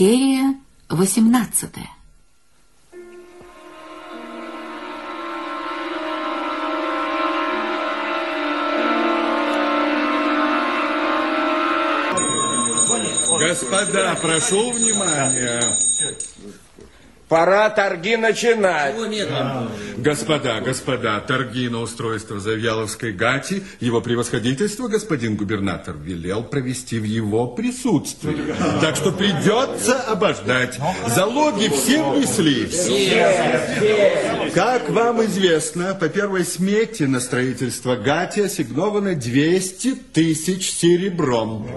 Серия восемнадцатая. Господа, прошу внимания. Пора торги начинать. Господа, господа, торги на устройство Завьяловской гати его превосходительство господин губернатор велел провести в его присутствии. Так что придется обождать. Залоги все внесли. Как вам известно, по первой смете на строительство гати ассигновано 200 тысяч серебром.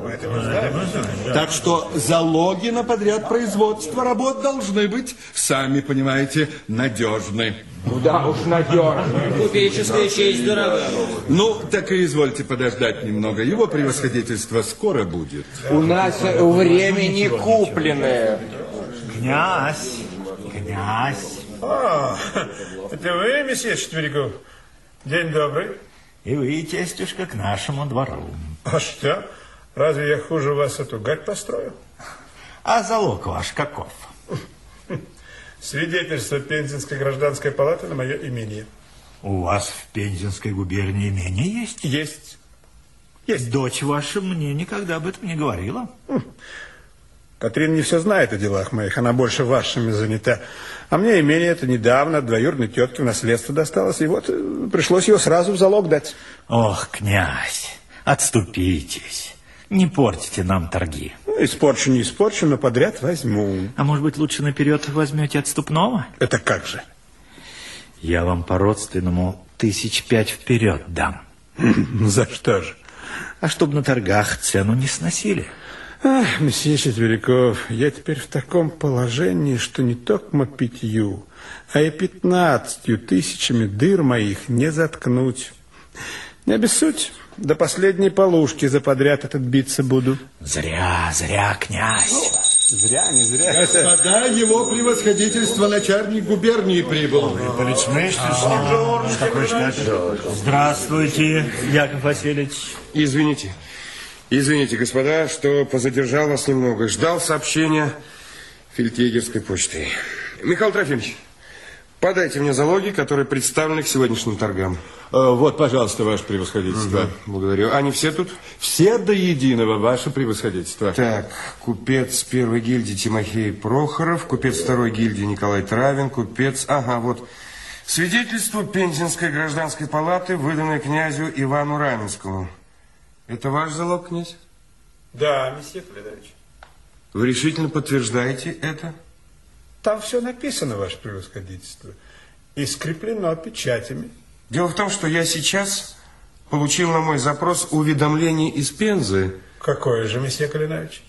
Так что залоги на подряд производства работ должны быть, сами понимаете, надежны. Куда уж надежно. Купеческая честь дорога. Ну, так и извольте подождать немного. Его превосходительство скоро будет. У нас время не купленное. Князь, князь. А, это вы, месье Четвериков? День добрый. И вы, тестюшка, к нашему двору. А что? Разве я хуже вас эту гать построю? А залог ваш каков? Свидетельство Пензенской гражданской палаты на мое имение. У вас в Пензенской губернии имение есть? Есть. Есть. Дочь ваша мне никогда об этом не говорила. Катрин не все знает о делах моих, она больше вашими занята. А мне имение это недавно двоюродной тетки в наследство досталось, и вот э, пришлось его сразу в залог дать. Ох, князь, отступитесь. Не портите нам торги. Ну, испорчу, не испорчу, но подряд возьму. А может быть, лучше наперед возьмете отступного? Это как же? Я вам по-родственному тысяч пять вперед дам. За что же? А чтобы на торгах цену не сносили. Ах, месье Четвериков, я теперь в таком положении, что не только пятью, а и пятнадцатью тысячами дыр моих не заткнуть. Не обессудь, до последней полушки за подряд этот биться буду. Зря, зря, князь. Зря, не зря. Господа, его превосходительство начальник губернии прибыл. Здравствуйте, Яков Васильевич. Извините. Извините, господа, что позадержал вас немного. Ждал сообщения фельдъегерской почты. Михаил Трофимович, подайте мне залоги, которые представлены к сегодняшним торгам. Э, Вот, пожалуйста, ваше превосходительство. Благодарю. Они все тут? Все до единого, ваше превосходительство. Так, купец первой гильдии Тимофей Прохоров, купец второй гильдии Николай Травин, купец... Ага, вот. Свидетельство Пензенской гражданской палаты, выданное князю Ивану Раменскому. Это ваш залог, князь? Да, месье Федорович. Вы решительно подтверждаете это? Там все написано, ваше превосходительство. И скреплено печатями. Дело в том, что я сейчас получил на мой запрос уведомление из Пензы. Какое же, месье Калинович?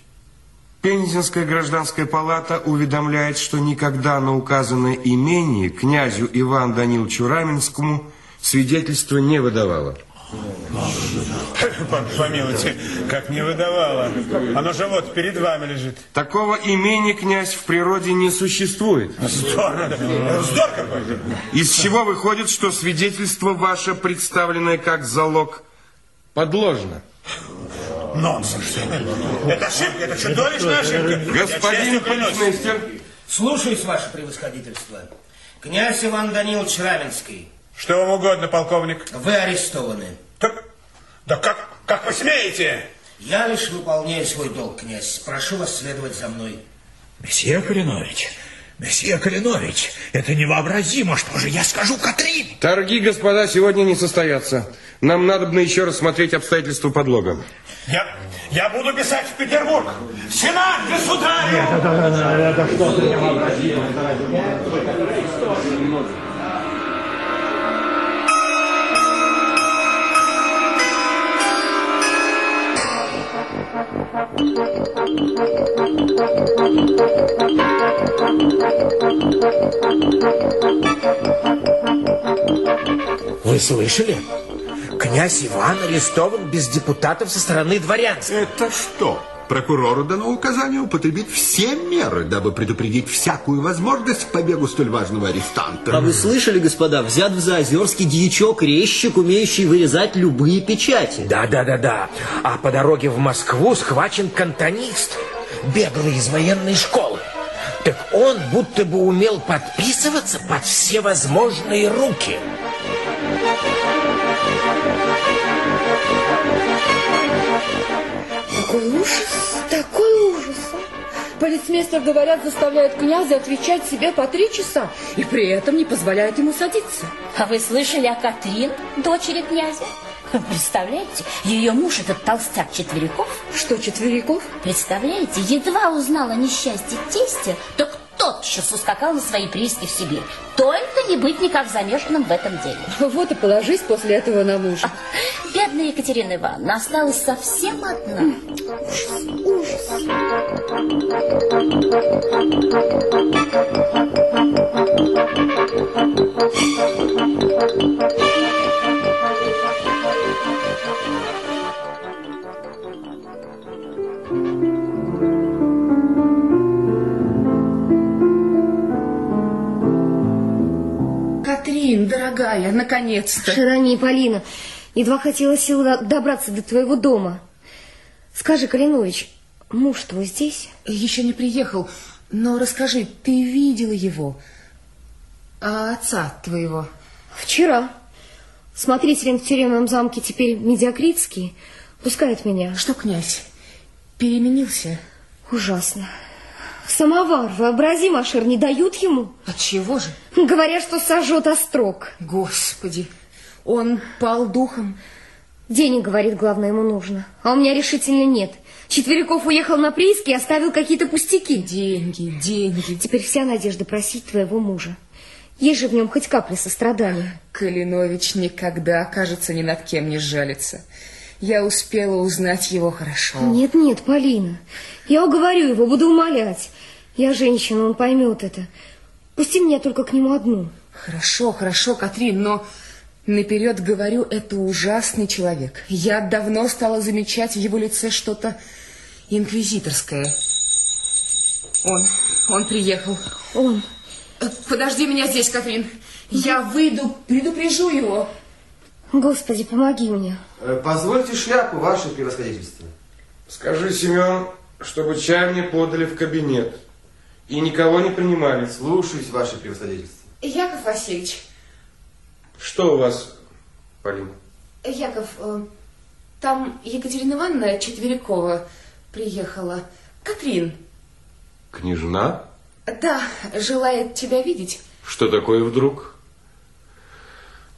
Пензенская гражданская палата уведомляет, что никогда на указанное имение князю Ивану Даниловичу Раменскому свидетельство не выдавало. Помилуйте, как не выдавала. Оно же вот перед вами лежит. Такого имени, князь, в природе не существует. Вздор, вздор какой. Из чего выходит, что свидетельство ваше, представленное как залог, подложно? Нонсенс. Это ошибка, это чудовищная ошибка. Господин полицмейстер, Слушаюсь, ваше превосходительство. Князь Иван Данилович Раменский, Что вам угодно, полковник? вы арестованы. Так, да как, как вы смеете? Я лишь выполняю свой долг, князь. Прошу вас следовать за мной. Месье Калинович, месье Калинович, это невообразимо, что же я скажу Катрин? торги, господа, сегодня не состоятся. Нам надо бы еще рассмотреть обстоятельства подлога. Я, я буду писать в Петербург. Сенат, государю! Вы слышали? Князь Иван арестован без депутатов со стороны дворянства. Это что? Прокурору дано указание употребить все меры, дабы предупредить всякую возможность к побегу столь важного арестанта. А вы слышали, господа, взят в Заозерский дьячок-резчик, умеющий вырезать любые печати. Да, да, да, да. А по дороге в Москву схвачен кантонист. беглый из военной школы. Так он будто бы умел подписываться под всевозможные руки. Такой ужас, такой ужас. а. Полицмейстер, говорят, заставляет князя отвечать себе по три часа и при этом не позволяет ему садиться. А вы слышали о Катрин, дочери князя? Представляете, ее муж, этот толстяк Четверяков, Что, Четверяков? представляете, едва узнал о несчастье тестя, так тотчас ускакал на свои прииски в Сибирь. Только не быть никак замешанным в этом деле. Вот и положись после этого на мужа. Бедная Екатерина Ивановна осталась совсем одна. Катрин, дорогая, наконец-то. Широни, Полина, едва хотела сил до- добраться до твоего дома. Скажи, Калинович, муж твой здесь? Еще не приехал, но расскажи, ты видела его? А отца твоего? Вчера. Смотрителем в тюремном замке теперь Медиакритский. Пускает меня. Что, князь, переменился? Ужасно. Самовар, вообрази, Машер, не дают ему. От чего же? Говорят, что сожжет острог. Господи, он пал духом. Денег, говорит, главное, ему нужно. А у меня решительно нет. Четверяков уехал на прииски и оставил какие-то пустяки. Деньги, деньги. Теперь вся надежда просить твоего мужа. Есть же в нем хоть капля сострадания. Калинович никогда, кажется, ни над кем не жалится. Я успела узнать его хорошо. Нет, нет, Полина. Я уговорю его, буду умолять. Я женщина, он поймет это. Пусти меня только к нему одну. Хорошо, хорошо, Катрин, но наперед говорю, это ужасный человек. Я давно стала замечать в его лице что-то инквизиторское. Он, он приехал. Он. Э, Подожди меня здесь, Катрин. Я выйду, предупрежу его. Господи, помоги мне. Э, Позвольте шляпу, ваше превосходительство. Скажи, Семен, чтобы чай мне подали в кабинет. И никого не принимали. Слушаюсь, ваше превосходительство. Яков Васильевич, Что у вас, Полина? Яков, э, там Екатерина Ивановна Четверякова приехала. Катрин, Княжна? да, желает тебя видеть. Что такое вдруг?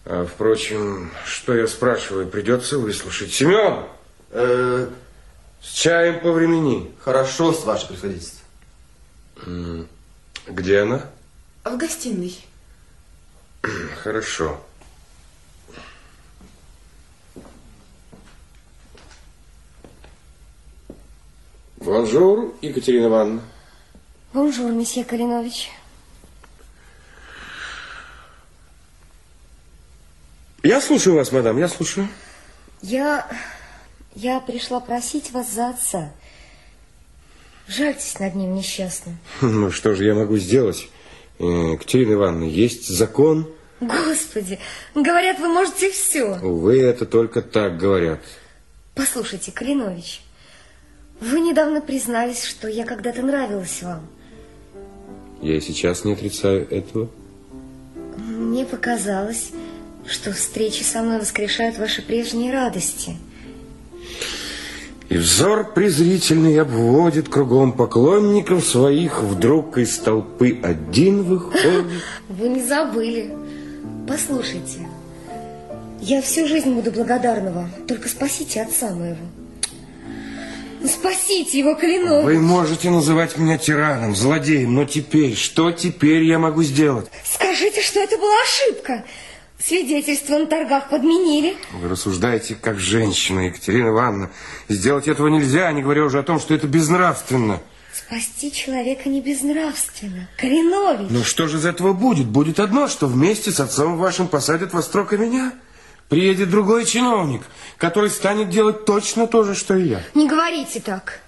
А, впрочем, что я спрашиваю, придется выслушать. Семен, Э, с чаем по времени. хорошо-с, ваше превосходительство. М, Где она? В гостиной. Хорошо. Bonjour, Екатерина Ивановна. Bonjour, месье Калинович. Я слушаю вас, мадам, я слушаю. Я... Я пришла просить вас за отца. Жальтесь над ним несчастным. Ну, что же я могу сделать? Э, Екатерина Ивановна, есть закон. Господи, говорят, вы можете все. Увы, это только так говорят. Послушайте, Калинович, вы недавно признались, что я когда-то нравилась вам. Я и сейчас не отрицаю этого. Мне показалось, что встречи со мной воскрешают ваши прежние радости. И взор презрительный обводит кругом поклонников своих, вдруг из толпы один выходит. Вы не забыли. Послушайте, я всю жизнь буду благодарна вам. Только спасите отца моего. Ну, Спасите его, Калинович. Вы можете называть меня тираном, злодеем, но теперь, что теперь я могу сделать? Скажите, что это была ошибка. Свидетельство на торгах подменили. Вы рассуждаете как женщина, Екатерина Ивановна. Сделать этого нельзя, не говоря уже о том, что это безнравственно. Спасти человека не безнравственно. Калинович. Ну что же из этого будет? Будет одно, что вместе с отцом вашим посадят во строк и меня. Приедет другой чиновник, который станет делать точно то же, что и я. Не говорите так.